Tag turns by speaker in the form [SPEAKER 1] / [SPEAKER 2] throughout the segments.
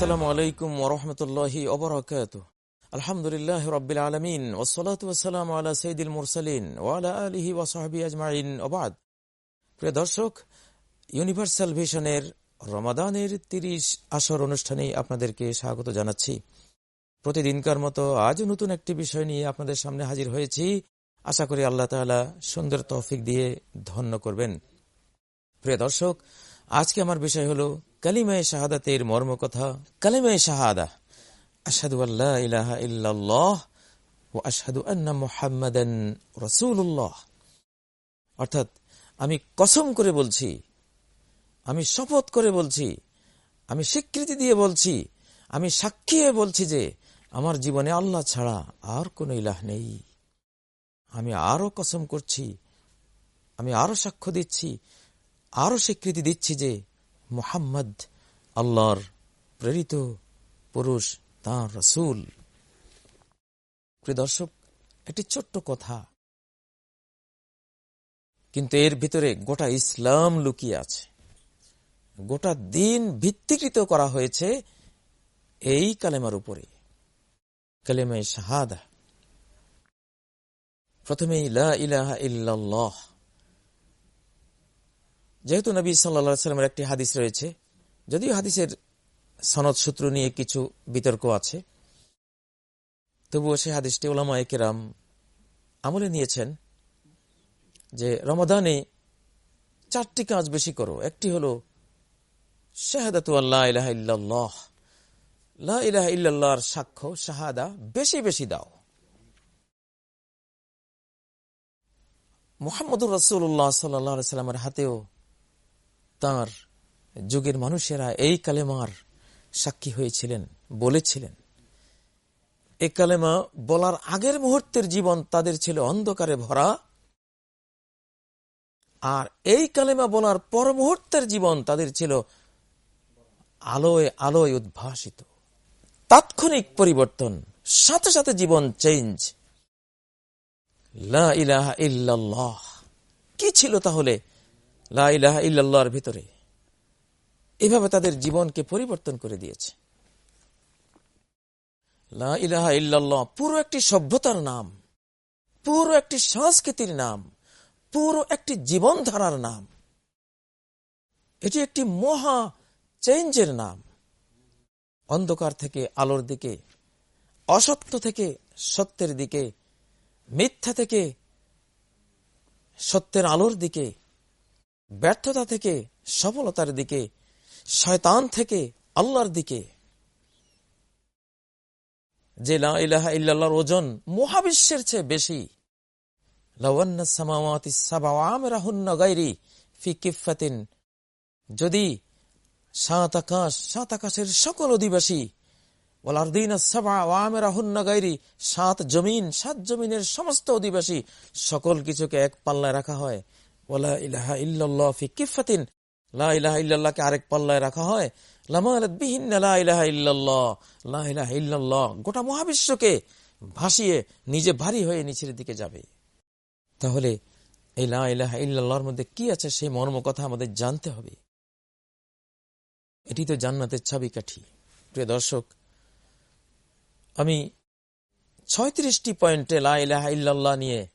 [SPEAKER 1] আসসালামু আলাইকুম ওরহমতুল্লাহি ওবরাকাত আলহামদুলিল্লাহ রবিল আলমিন ওসলাত ওসালাম আলা সঈদুল মুরসালিন ওয়ালা আলহি ওসাহাবি আজমাইন ওবাদ প্রিয় দর্শক, ইউনিভার্সাল ভিশনের রমাদানের তিরিশ আসর অনুষ্ঠানে আপনাদেরকে স্বাগত জানাচ্ছি। প্রতিদিনকার মতো আজও নতুন একটি বিষয় নিয়ে আপনাদের সামনে হাজির হয়েছি। আশা করি আল্লাহ তালা সুন্দর তৌফিক দিয়ে ধন্য করবেন। প্রিয় দর্শক, আজকে আমার বিষয় হলো কালিমায় শাহাদাতের মর্মকথা, কালিমায় শাহাদা আসাদু আল্লাহ ইলাহা ইল্লাল্লাহ ও আসাদু আন্না মুহাম্মাদান রসুল্লাহ অর্থাৎ, আমি কসম করে বলছি, আমি শপথ করে বলছি, আমি স্বীকৃতি দিয়ে বলছি, আমি সাক্ষী বলছি যে, আমার জীবনে আল্লাহ ছাড়া আর কোনো ইলাহ নেই। আমি আরও কসম করছি, আমি আরও সাক্ষ্য দিচ্ছি আরও স্বীকৃতি দিচ্ছি যে মোহাম্মদ, আল্লাহর প্রেরিত পুরুষ, তাঁর রসুল। প্রিয় দর্শক, একটি ছোট্ট কথা। কিন্তু এর ভিতরে গোটা ইসলাম লুকিয়ে আছে। গোটা দিন ভিত্তিকৃত করা হয়েছে এই কালেমার উপরে। কালেমায় শাহাদা। প্রথমে ইলা ইলাহা ইল্লাল্লাহ। যেহেতু নবী সাল্লা সাল্লামের একটি হাদিস রয়েছে, যদিও হাদিসের সনদ সূত্র নিয়ে কিছু বিতর্ক আছে, তবুও সে হাদিসটি ওলামা একেরাম আমলে নিয়েছেন যে রমাদানে চারটি কাজ বেশি করো। একটি হল শাহাদাতু আল্লাহ ইলাহ ইল্লাল্লাহ। লা সাক্ষ্য, শাহাদা বেশি বেশি দাও। মোহাম্মদুর রসুল্লাহ সাল্লাহ সাল্লামের হাতেও তার যুগের মানুষেরা এই কালেমার সাক্ষী হয়েছিলেন, বলেছিলেন। এই কালেমা বলার আগের মুহূর্তের জীবন তাদের ছিল অন্ধকারে ভরা। আর এই কালেমা বলার পর মুহূর্তের জীবন তাদের ছিল আলোয় আলোয় উদ্ভাসিত। তাৎক্ষণিক পরিবর্তন, সাথে সাথে জীবন চেঞ্জ কি ছিল তাহলে? লা ইলাহা ইল্লাল্লাহর ভিতরে। এভাবে তাদের জীবনকে পরিবর্তন করে দিয়েছে। পুরো একটি সভ্যতার নাম, পুরো একটি সংস্কৃতির নাম, পুরো একটি জীবনধারার নাম। এটি একটি মহা চেঞ্জের নাম। অন্ধকার থেকে আলোর দিকে, অসত্য থেকে সত্যের দিকে, মিথ্যা থেকে সত্যের আলোর দিকে ব্যর্থতা থেকে, সফলতার দিকে, শয়তান থেকে, আল্লাহর দিকে। যে ইলাহা ইল্লাহর ওজন মহাবিশ্বের চেয়ে বেশি। যদি সাত আকাশ, সাত আকাশের সকল অধিবাসী সাত জমিন, সাত জমিনের সমস্ত অধিবাসী, সকল কিছুকে এক পাল্লায় রাখা হয়। ওলা ইলাহা ইল্লাল্লাহ আরেক পাল্লায় রাখা হয়। গোটা মহাবিশ্বকে ভাসিয়ে নিজে ভারী হয়ে নিচের দিকে যাবে। তাহলে এই লা ইলাহা ইল্লাল্লাহর মধ্যে কি আছে সেই মর্ম কথা আমাদের জানতে হবে। এটি তো জান্নাতের চাবিকাঠি। প্রিয় দর্শক, আমি ছয়ত্রিশটি পয়েন্টে লা ইলাহা ইল্লাল্লাহ নিয়ে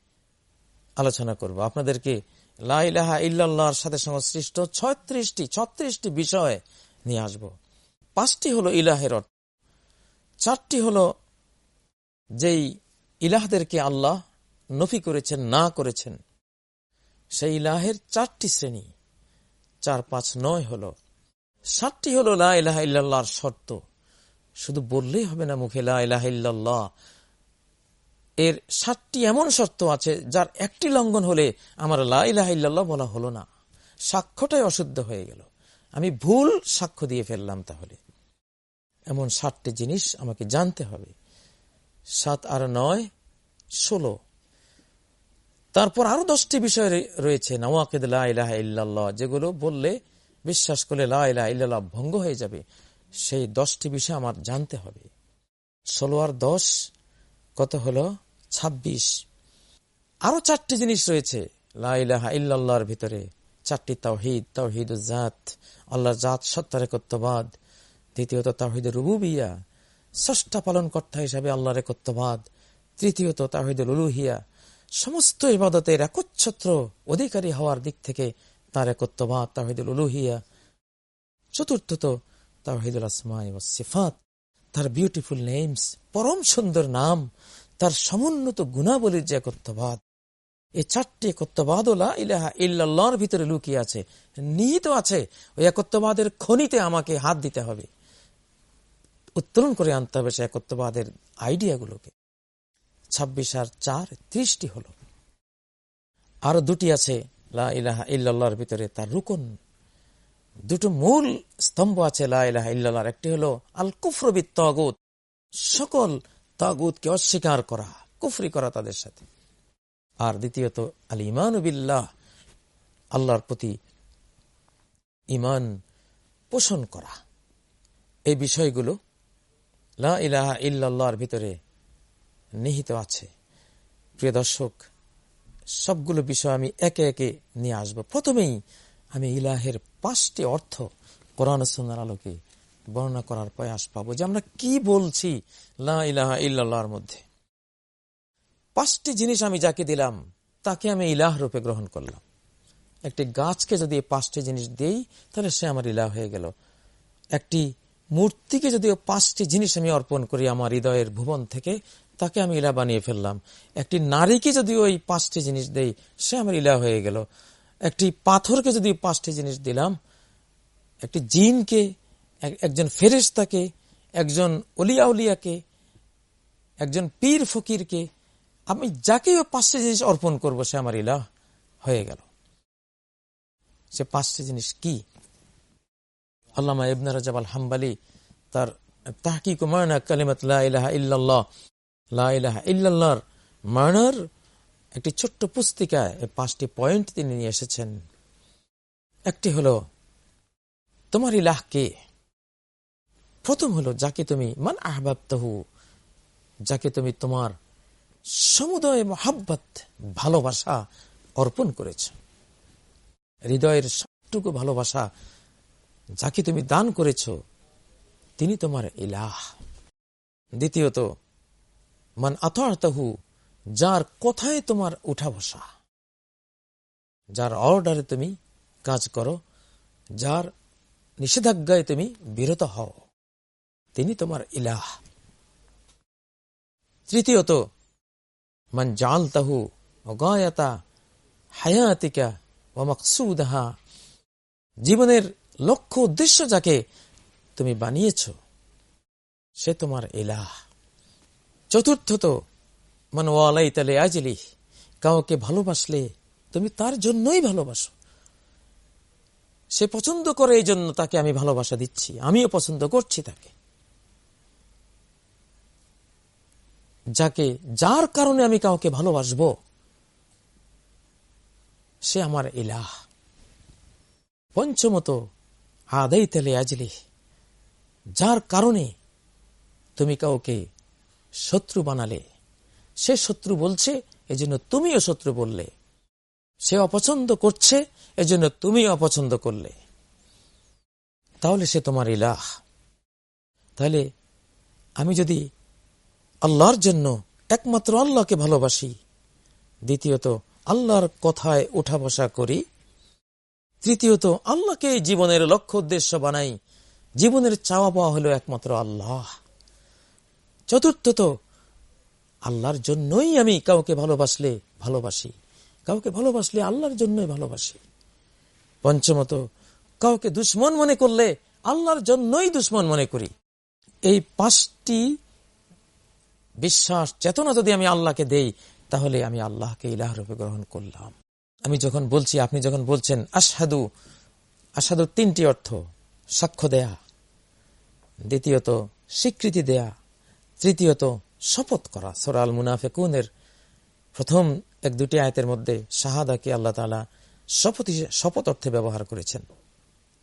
[SPEAKER 1] আলোচনা করব। আপনাদেরকে লাইলাহা ইল্লাহর সাথে সংশ্লিষ্ট ছত্রিশটি ছত্রিশটি বিষয় নিয়ে আসব। পাঁচটি হলো ইলাহের অর্থ। চারটি হলো যেই ইলাহদেরকে আল্লাহ নফি করেছেন, না করেছেন। সেই ইলাহের চারটি শ্রেণি, চার, পাঁচ, নয় হলো। সাতটি হলো লাহ ইল্লাহর শর্ত। শুধু বললেই হবে না মুখে লাহ ইল্লাল্লাহ এর সাতটি এমন শর্ত আছে যার একটি লঙ্ঘন হলে আমার লাইলাহ বলা হলো না। সাক্ষ্যটাই অশুদ্ধ হয়ে গেল। আমি ভুল সাক্ষ্য দিয়ে ফেললাম তাহলে। এমন সাতটি জিনিস আমাকে জানতে হবে। সাত আর নয়, ষোলো। তারপর আরও দশটি বিষয় রয়েছে, নওয়াকিদ লাহ ইল্লাল্লাহ, যেগুলো বললে বিশ্বাস করলে লাহ ইল্লাল্লাহ ভঙ্গ হয়ে যাবে। সেই দশটি বিষয় আমার জানতে হবে। ষোলো আর দশ, কত হলো? ছাব্বিশ। আরও চারটি জিনিস রয়েছে। লাইলাহা ইল্লাহর ভিতরে। চারটি তাওহিদ তাওহিদ জাত, আল্লাহর জাত সত্তার একত্ববাদ। দ্বিতীয়ত তাহিদ রুবুবিয়া, ষষ্ঠা পালন কর্তা হিসাবে আল্লাহর একত্ববাদ। তৃতীয়ত তাহিদুল উলুহিয়া, সমস্ত ইবাদতের একচ্ছত্র অধিকারী হওয়ার দিক থেকে তার একত্ববাদ তাহিদুল উলুহিয়া। চতুর্থত তাহিদুল আসমাই ও সিফাত, তার বিউটিফুল নেমস পরম সুন্দর নাম তার সমুন্নত গুণাবলীর যে একত্ববাদ এই চারটি একত্ববাদ ইলাহা ইল্লাহর ভিতরে লুকিয়ে আছে, নিহিত আছে। ওই একত্ববাদের খনিতে আমাকে হাত দিতে হবে। উত্তোলন করে আনতে হবে সে একত্ববাদের আইডিয়াগুলোকে। ছাব্বিশ আর চার, ত্রিশটি হল। আরও দুটি আছে, লা ইলাহা ইল্লাহর ভিতরে তার রুকন। দুটো মূল স্তম্ভ আছে, লা ইলাহা ইল্লাহর একটি হলো আল কুফরবিদ তাগুত সকল তাগুতকে অস্বীকার করা, কুফরি করা তাদের সাথে। আর দ্বিতীয়ত আল ইমান বিল্লাহ, আল্লাহর প্রতি ইমান পোষণ করা। এই বিষয়গুলো লা ইলাহা ইল্লাহর ভিতরে নিহিত আছে। প্রিয় দর্শক, সবগুলো বিষয় আমি একে একে নিয়ে আসব। প্রথমেই আমি ইলাহের পাঁচটি অর্থ কোরআন সুন্দর আলোকে বর্ণনা করার প্রয়াস পাবো যে আমরা কি বলছি ইলাহা মধ্যে। পাঁচটি জিনিস আমি যাকে দিলাম, তাকে আমি ইলাহ রূপে গ্রহণ করলাম। একটি গাছকে যদি পাঁচটি জিনিস দেই, তাহলে সে আমার ইলাহ হয়ে গেল। একটি মূর্তিকে যদি পাঁচটি জিনিস আমি অর্পণ করি আমার হৃদয়ের ভুবন থেকে, তাকে আমি ইলা বানিয়ে ফেললাম। একটি নারীকে যদি ওই পাঁচটি জিনিস দেই, সে আমার ইলা হয়ে গেল। একটি পাথরকে যদি পাঁচটি জিনিস দিলাম, একটি জিনকে একজন ফেরেস্তাকে একজন অলিয়া উলিয়াকে একজন পীর ফকিরকে, আমি যাকে পাঁচটি জিনিস অর্পণ করব, সে আমার ইলা হয়ে গেল। সে পাঁচটি জিনিস কি? আল্লামা ইবনা রাজাব আল হাম্বালি তার তাহকিক মায়না কালিমাত ইলাহা ইল্লাল্লাহ লাহ ইল্লাহর মানার একটি ছোট্ট পুস্তিকায় পাঁচটি পয়েন্ট তিনি নিয়ে এসেছেন। একটি হলো, তোমার ইলাহ কে? প্রথম হলো, যাকে তুমি, মান আহবাবতহু, যাকে তুমি তোমার সমুদয় মহাব্বত, ভালোবাসা অর্পণ করেছ। হৃদয়ের সবটুকু ভালোবাসা যাকে তুমি দান করেছ, তিনি তোমার ইলাহ। দ্বিতীয়ত, মান আতহু যার কথায় তোমার উঠা বসা। যার অর্ডারে তুমি কাজ করো, যার নিষেধাজ্ঞায় তুমি বিরত হও। তিনি তোমার ইলাহ। তৃতীয়ত, মান জাল তাহু অগায়তা হায়াতিকা ও মকসুদাহা। জীবনের লক্ষ্য উদ্দেশ্য যাকে তুমি বানিয়েছ, সে তোমার ইলাহ। চতুর্থত মানে ওয়ালাই তালে আজলি কাউকে ভালোবাসলে তুমি তার জন্যই ভালোবাসো। সে পছন্দ করে এই জন্য তাকে আমি ভালোবাসা দিচ্ছি, আমিও পছন্দ করছি তাকে। যাকে, যার কারণে আমি কাউকে ভালোবাসব, সে আমার ইলাহ। পঞ্চমত আদাই তেলে আজলি। যার কারণে তুমি কাউকে শত্রু বানালে। সে শত্রু বলছে, এজন্য তুমিও শত্রু বললে। সে অপছন্দ করছে, এজন্য তুমি অপছন্দ করলে। তাহলে সে তোমার ইলাহ। তাহলে আমি যদি আল্লাহর জন্য একমাত্র আল্লাহকে ভালোবাসি। দ্বিতীয়ত, আল্লাহর কথায় উঠা বসা করি। তৃতীয়ত, আল্লাহকে জীবনের লক্ষ্য উদ্দেশ্য বানাই। জীবনের চাওয়া পাওয়া হলো একমাত্র আল্লাহ। চতুর্থত, আল্লাহর জন্যই আমি কাউকে ভালোবাসলে ভালোবাসি। কাউকে ভালোবাসলে আল্লাহর জন্যই ভালোবাসি। পঞ্চমত, কাউকে দুশ্মন মনে করলে আল্লাহর জন্যই দুশ্মন মনে করি। এই পাঁচটি বিশ্বাস, চেতনা যদি আমি আল্লাহকে দেই, তাহলে আমি আল্লাহকে ইলাহ রূপে গ্রহণ করলাম। আমি যখন বলছি, আপনি যখন বলছেন আসাদু আসাদু তিনটি অর্থ। সাক্ষ্য দেয়া। দ্বিতীয়ত, স্বীকৃতি দেয়া। তৃতীয়ত, শপথ করা। সোরাল মুনাফেকুনের প্রথম এক দুটি আয়তের মধ্যে শাহাদাকে আল্লাহ তালা শপথ শপথ অর্থে ব্যবহার করেছেন।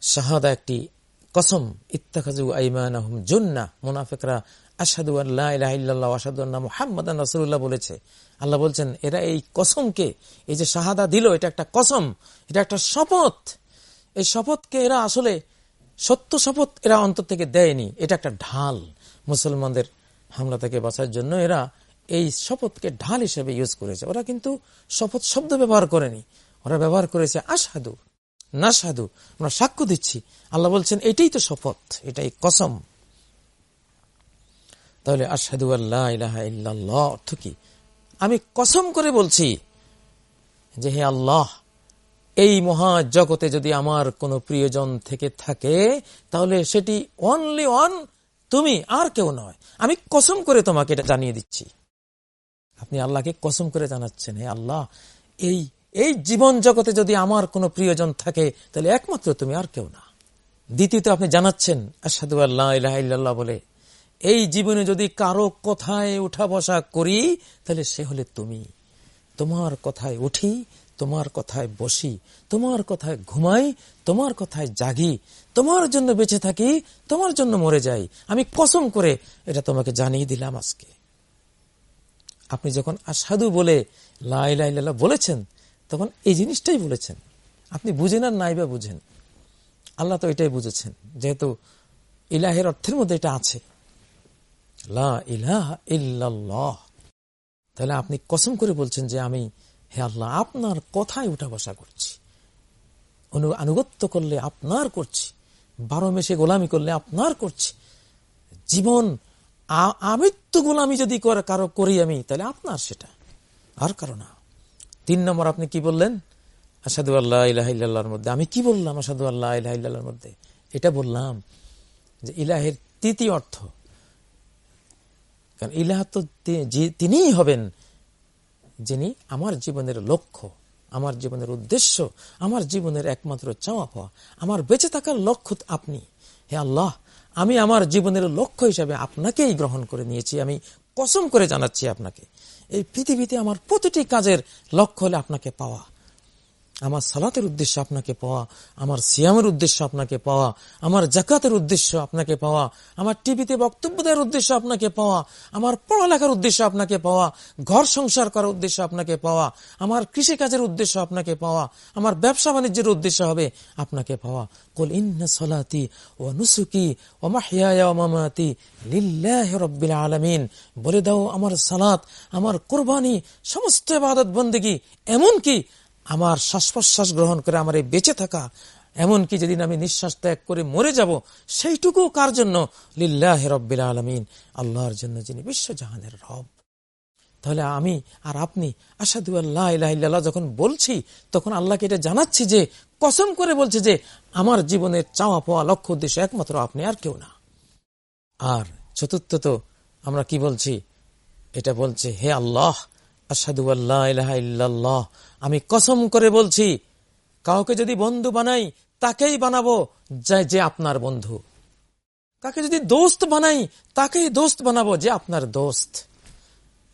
[SPEAKER 1] শাহাদা একটি কসম ইত্তাখাজু আইমান জুন্না মুনাফেকরা আসাদু আল্লাহ আসাদু মোহাম্মদ রসুল্লাহ বলেছে। আল্লাহ বলছেন, এরা এই কসমকে, এই যে শাহাদা দিল, এটা একটা কসম, এটা একটা শপথ। এই শপথকে এরা আসলে, সত্য শপথ এরা অন্তর থেকে দেয়নি, এটা একটা ঢাল। মুসলমানদের হামলা থেকে বাঁচার জন্য এরা এই শপথকে ঢাল হিসেবে ইউজ করেছে। ওরা কিন্তু শপথ শব্দ ব্যবহার করেনি, ওরা ব্যবহার করেছে আসাদু না সাধু আমরা সাক্ষ্য দিচ্ছি। আল্লাহ বলছেন, এটাই তো শপথ, এটাই কসম। তাহলে আসাদু আল্লাহ ইলাহা ইল্লাল্লাহ, অর্থ কি? আমি কসম করে বলছি যে হে আল্লাহ, এই মহা জগতে যদি আমার কোনো প্রিয়জন থেকে থাকে, তাহলে সেটি অনলি অন তুমি, আর কেউ নয়। আমি কসম করে তোমাকে এটা জানিয়ে দিচ্ছি। আপনি আল্লাহকে কসম করে জানাচ্ছেন, হে আল্লাহ, এই এই জীবন জগতে যদি আমার কোনো প্রিয়জন থাকে, তাহলে একমাত্র তুমি, আর কেউ না। দ্বিতীয়ত আপনি জানাচ্ছেন আসাদু আল্লাহ ইল্লাল্লাহ বলে এই জীবনে যদি কারও কথায় উঠা বসা করি, তাহলে সে হলে তুমি। তোমার কথায় উঠি, তোমার কথায় বসি, তোমার কথায় ঘুমাই, তোমার কথায় জাগি, তোমার জন্য বেঁচে থাকি, তোমার জন্য মরে যাই। আমি কসম করে এটা তোমাকে জানিয়ে দিলাম আজকে। আপনি যখন আসাধু বলে লাইলা বলেছেন, তখন এই জিনিসটাই বলেছেন। আপনি বুঝেন আর নাই বা বুঝেন। আল্লাহ তো এটাই বুঝেছেন, যেহেতু ইলাহের অর্থের মধ্যে এটা আছে। তাহলে আপনি কসম করে বলছেন যে আমি হে আল্লাহ, আপনার কথায় উঠা বসা করছি। আনুগত্য করলে আপনার করছি। বারো মেশে গোলামি করলে আপনার করছি। জীবন আমৃত্যু গোলামি যদি কারও, করি আমি, তাহলে আপনার সেটা। আর কারও না। তিন নম্বর আপনি কি বললেন? আসাদু আল্লাহ ইলাহিল্লাহর মধ্যে। আমি কি বললাম আসাদু আল্লাহ ইলাহিল্লাহর মধ্যে? এটা বললাম যে ইলাহের তৃতীয় অর্থ কারণ ইলাহ তো তিনিই হবেন যিনি আমার জীবনের লক্ষ্য, আমার জীবনের উদ্দেশ্য, আমার জীবনের একমাত্র চাওয়া পাওয়া, আমার বেঁচে থাকার লক্ষ্য আপনি। হে আল্লাহ, আমি আমার জীবনের লক্ষ্য হিসাবে আপনাকেই গ্রহণ করে নিয়েছি, আমি কসম করে জানাচ্ছি আপনাকে। এই পৃথিবীতে আমার প্রতিটি কাজের লক্ষ্য হলে আপনাকে পাওয়া। আমার সালাতের উদ্দেশ্য আপনাকে পাওয়া, আমার সিয়ামের উদ্দেশ্য আপনাকে পাওয়া, আমার জাকাতের উদ্দেশ্য আপনাকে পাওয়া, আমার টিভিতে বক্তব্য দেওয়ার উদ্দেশ্য আপনাকে পাওয়া, আমার পড়ালেখার উদ্দেশ্য আপনাকে পাওয়া, ঘর সংসার করার উদ্দেশ্য আপনাকে পাওয়া, আমার কৃষিকাজের উদ্দেশ্য আপনাকে পাওয়া, আমার ব্যবসা বাণিজ্যের উদ্দেশ্য হবে আপনাকে পাওয়া। কল ইন্না সলাতি ও নুসুকি ও মাহিয়া মামাতি লিল্লাহ রব্বিল আলমিন। বলে দাও, আমার সালাত, আমার কোরবানি, সমস্ত ইবাদত বন্দেগী এমনকি আমার শ্বাস প্রশ্বাস গ্রহণ করে আমার এই বেঁচে থাকা, এমনকি যেদিন আমি নিঃশ্বাস ত্যাগ করে মরে যাব সেইটুকু কার জন্য? লিল্লাহ রব্বিল আলমিন, আল্লাহর জন্য যিনি বিশ্বজাহানের রব। তাহলে আমি আর আপনি আসাদু আল্লাহ যখন বলছি, তখন আল্লাহকে এটা জানাচ্ছি যে, কসম করে বলছে যে, আমার জীবনের চাওয়া পাওয়া লক্ষ্য উদ্দেশ্য একমাত্র আপনি আর কেউ না। আর চতুর্থ তো আমরা কি বলছি? এটা বলছে, হে আল্লাহ আল্লাহ আমি কসম করে বলছি, কাউকে যদি বন্ধু বানাই, তাকেই বানাবো যে আপনার বন্ধু। কাকে যদি দোস্ত বানাই, তাকেই দোস্ত বানাবো যে আপনার দোস্ত।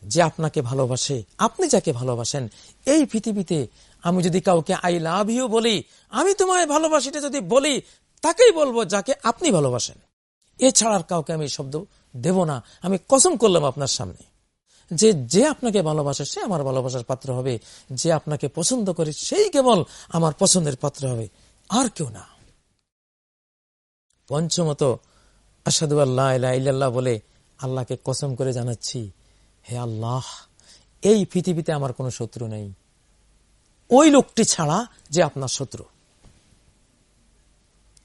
[SPEAKER 1] যে আপনাকে ভালোবাসে, আপনি যাকে ভালোবাসেন। এই পৃথিবীতে আমি যদি কাউকে আই লাভ ইউ বলি, আমি তোমায় ভালোবাসিটা যদি বলি, তাকেই বলব যাকে আপনি ভালোবাসেন। এছাড়ার কাউকে আমি শব্দ দেব না। আমি কসম করলাম আপনার সামনে। যে যে আপনাকে ভালোবাসে, সে আমার ভালোবাসার পাত্র হবে। যে আপনাকে পছন্দ করে, সেই কেবল আমার পছন্দের পাত্র হবে। আর কেউ না। পঞ্চমত আসাদু আল্লাহ বলে আল্লাহকে কসম করে জানাচ্ছি, হে আল্লাহ, এই পৃথিবীতে আমার কোনো শত্রু নেই। ওই লোকটি ছাড়া যে আপনার শত্রু।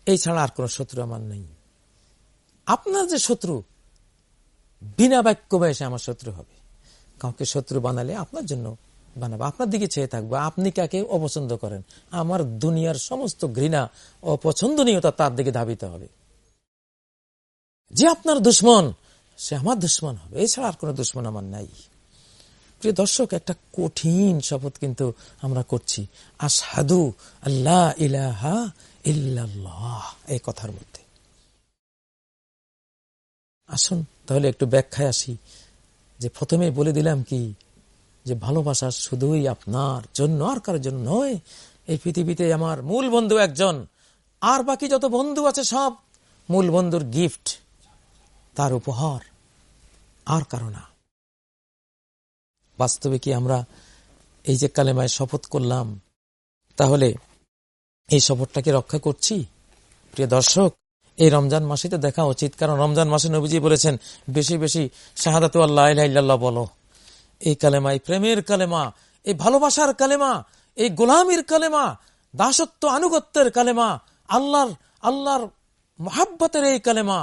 [SPEAKER 1] এই ছাড়া আর কোন শত্রু আমার নেই। আপনার যে শত্রু, বিনা বাক্য বয়সে আমার শত্রু হবে। কাউকে শত্রু বানালে আপনার জন্য বানাবো। আপনার দিকে চেয়ে থাকব। আপনি কাকে অপছন্দ করেন? আমার দুনিয়ার সমস্ত ঘৃণা অপছন্দনীয়তা তার দিকে ধাবিত হবে। যে আপনার দুশ্মন, সে আমার দুশ্মন হবে। এছাড়া আর কোন দুশ্মন আমার নাই। প্রিয় দর্শক, একটা কঠিন শপথ কিন্তু আমরা করছি। আসাদু আল্লাহ ইলাহা ইল্লাল্লাহ এই কথার মধ্যে। আসুন, তাহলে একটু ব্যাখ্যায় আসি। যে প্রথমে বলে দিলাম কি? যে ভালোবাসা শুধুই আপনার জন্য, আর কারোর জন্য নয়। এই পৃথিবীতে আমার মূল বন্ধু একজন। আর বাকি যত বন্ধু আছে সব মূল বন্ধুর গিফট, তার উপহার, আর কারও না। বাস্তবে কি আমরা এই যে কালেমায় শপথ করলাম, তাহলে এই শপথটাকে রক্ষা করছি? প্রিয় দর্শক এই রমজান মাসে তো দেখা উচিত। কারণ রমজান মাসে নবীজি বলেছেন, বেশি বেশি শাহাদাত আল্লাহ বলো। এই কালেমা, এই প্রেমের কালেমা, এই ভালোবাসার কালেমা, এই গোলামীর কালেমা, দাসত্ব আনুগত্যের কালেমা, আল্লাহর আল্লাহর মহাব্বতের এই কালেমা,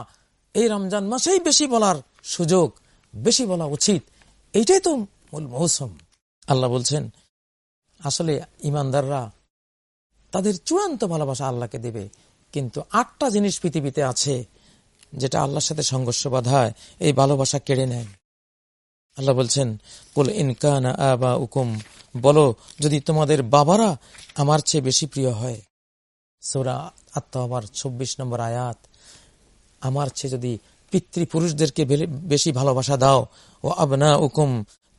[SPEAKER 1] এই রমজান মাসেই বেশি বলার সুযোগ, বেশি বলা উচিত। এইটাই তো মূল মৌসুম। আল্লাহ বলছেন, আসলে ইমানদাররা তাদের চূড়ান্ত ভালোবাসা আল্লাহকে দেবে। কিন্তু আটটা জিনিস পৃথিবীতে আছে যেটা আল্লাহর সাথে সংঘর্ষ বাধায় এই ভালোবাসা কেড়ে নেয়। আল্লাহ বলছেন, কুল ইনকান আবা উকুম বলো, যদি তোমাদের বাবারা আমার চেয়ে বেশি প্রিয় হয়। সৌরা আত্মাবার চব্বিশ নম্বর আয়াত, আমার চেয়ে যদি পিতৃপুরুষদেরকে বেশি ভালোবাসা দাও, ও আবনা উকুম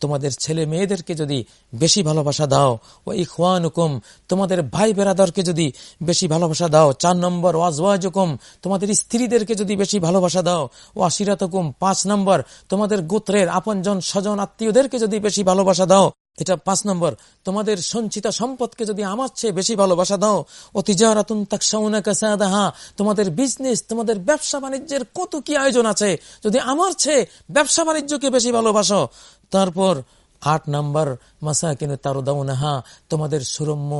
[SPEAKER 1] তোমাদের ছেলে মেয়েদেরকে যদি বেশি ভালোবাসা দাও ও ইখওয়ান হুকুম তোমাদের ভাই বেরাদরকে যদি বেশি ভালোবাসা দাও, চার নম্বর ওয়াজওয়াজ হুকুম তোমাদের স্ত্রীদেরকে যদি বেশি ভালোবাসা দাও ও আশিরাত হুকুম পাঁচ নম্বর তোমাদের গোত্রের আপনজন, স্বজন, আত্মীয়দেরকে যদি বেশি ভালোবাসা দাও, এটা পাঁচ নম্বর তোমাদের সঞ্চিত সম্পদকে যদি আমার চেয়ে বেশি ভালোবাসা দাও অতিজারাতুন তোমাদের বিজনেস তোমাদের ব্যবসা বাণিজ্যের কত কি আয়োজন আছে, যদি আমার চেয়ে ব্যবসা বাণিজ্যকে বেশি ভালোবাসো তারপর আট নম্বর মাসা কিনে তারুদাউনাহা, তোমাদের সুরম্য,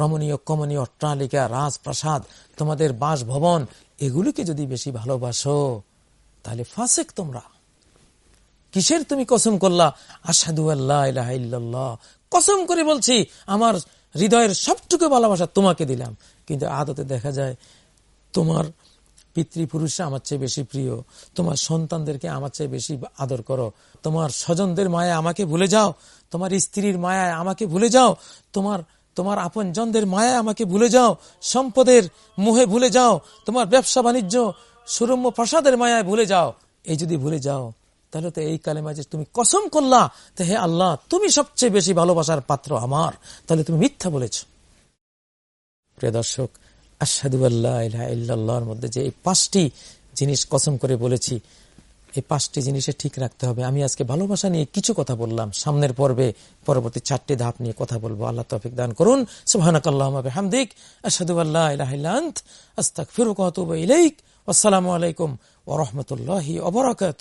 [SPEAKER 1] রমণীয়, কমনীয় অট্টালিকা, রাজপ্রাসাদ, তোমাদের বাসভবন, এগুলিকে যদি বেশি ভালোবাসো, তাহলে ফাঁসেক তোমরা। কিসের তুমি কসম করলা? আসাদু আল্লাহ কসম করে বলছি, আমার হৃদয়ের সবটুকু ভালোবাসা তোমাকে দিলাম। কিন্তু আদতে দেখা যায়, তোমার পিতৃপুরুষরা আমার চেয়ে বেশি প্রিয়। তোমার সন্তানদেরকে আমার চেয়ে বেশি আদর করো। তোমার স্বজনদের মায়া আমাকে ভুলে যাও। তোমার স্ত্রীর মায়ায় আমাকে ভুলে যাও। তোমার তোমার আপন জনদের মায়া আমাকে ভুলে যাও। সম্পদের মুহে ভুলে যাও। তোমার ব্যবসা বাণিজ্য, সুরম্য প্রসাদের মায়ায় ভুলে যাও। এই যদি ভুলে যাও, তাহলে তো এই কালেমা যে তুমি কসম করলা, তো হে আল্লাহ, তুমি সবচেয়ে বেশি ভালোবাসার পাত্র আমার। তাহলে তুমি মিথ্যা বলেছ। প্রিয় দর্শক আসাদু আল্লাহর মধ্যে যে এই পাঁচটি জিনিস কসম করে বলেছি, এই পাঁচটি জিনিসে ঠিক রাখতে হবে। আমি আজকে ভালোবাসা নিয়ে কিছু কথা বললাম। সামনের পর্বে পরবর্তী চারটি ধাপ নিয়ে কথা বলব। আল্লাহ তফিক দান করুন। সুবাহানকাল্লাহামদিক আসাদু আল্লাহ ফিরুক আসসালামু আলাইকুম ওরহমতুল্লাহি অবরাকাত